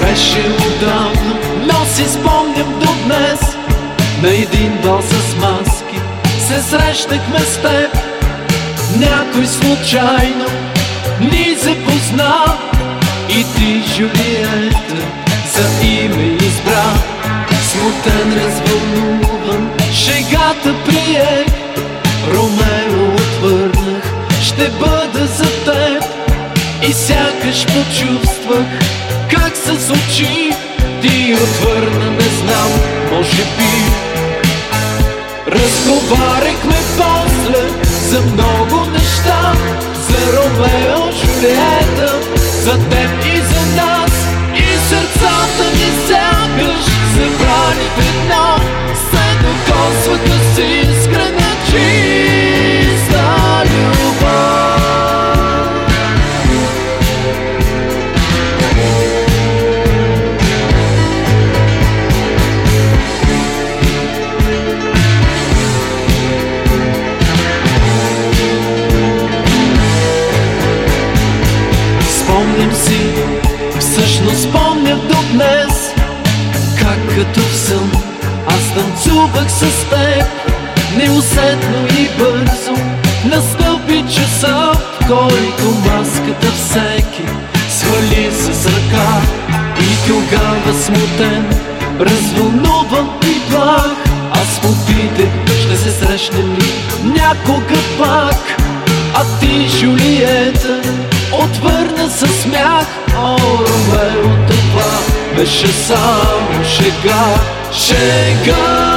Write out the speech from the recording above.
Feche o dano, não se expõe. Спомням до днес. На един бал с маски се срещахме с теб. Някой случайно ни запозна. И ти, Жулиета, за име избра. Смутен, развълнуван, шегата приех Ромео отвърнах, ще бъда за теб. И сякаш почувствах как с очи ти отвърна, не знам, може би. Разговаряхме после за много неща За Ромео, Жулиета, за теб и за нас днес. Как като в сън аз танцувах с теб. Неусетно и бързо настъпи часа В който маската всеки свали с ръка И тогава смутен, развълнуван и плах. Аз попитах, ще се срещнем ли някога пак? А ти, Жулиета, отвърна със смях. О, deixa só chegar. Chega!